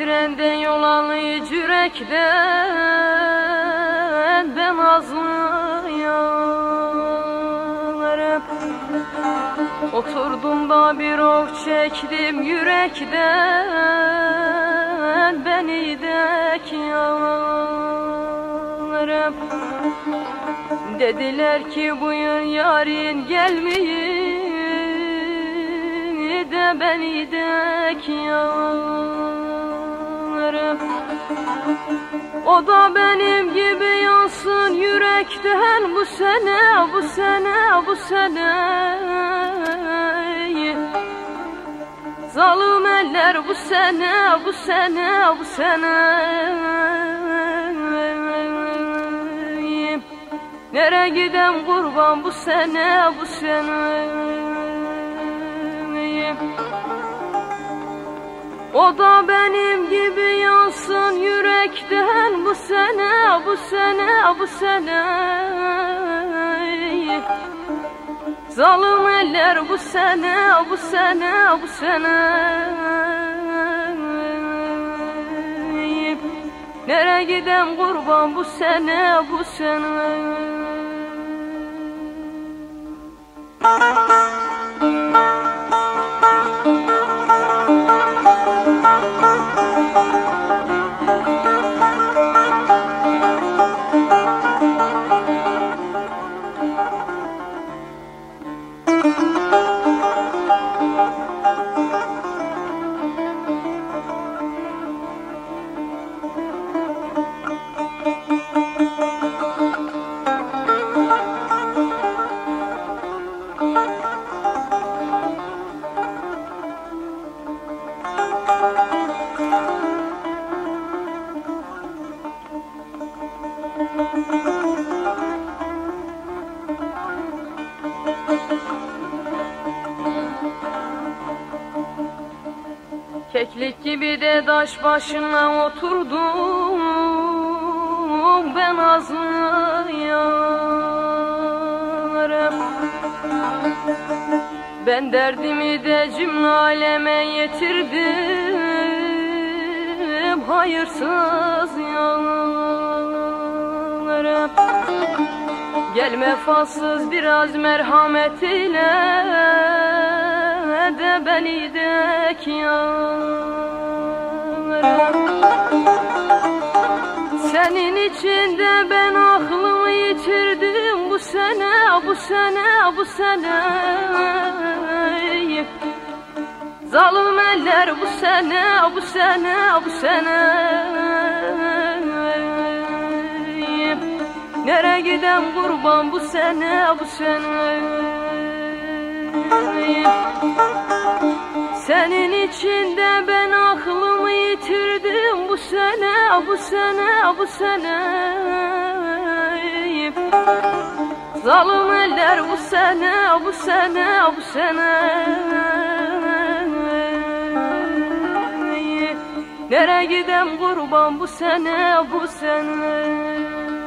Kara trenden yol alıyı yürekten ben azlıyarım Oturdum da bir ok çektim yürekten beni dek yarım Dediler ki buyur yarın gelmeyi de beni dek yarım O da benim gibi yansın yürekten bu sene bu sene bu sene. Zalim eller bu sene bu sene bu sene. Nere gidem kurban bu sene bu sene. O da benim gibi yürekten bu sene bu sene bu sene. Zalim eller bu sene bu sene bu sene. Nere gidem kurban bu sene bu sene Keklik gibi de taş başına oturdum ben azlıyarım Ben derdimi de cümle aleme yetirdim hayırsız yanlarım Gelme fassız biraz merhamet ile de beni dek yarım Senin içinde ben aklımı yitirdim bu sene bu sene bu sene Zalim eller bu sene bu sene bu sene. Nere gidem kurban bu sene bu sene? Senin içinde ben aklımı yitirdim bu sene bu sene bu sene. Zalim eller bu sene bu sene bu sene Nere gidem kurban bu sene bu sene